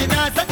Jinaza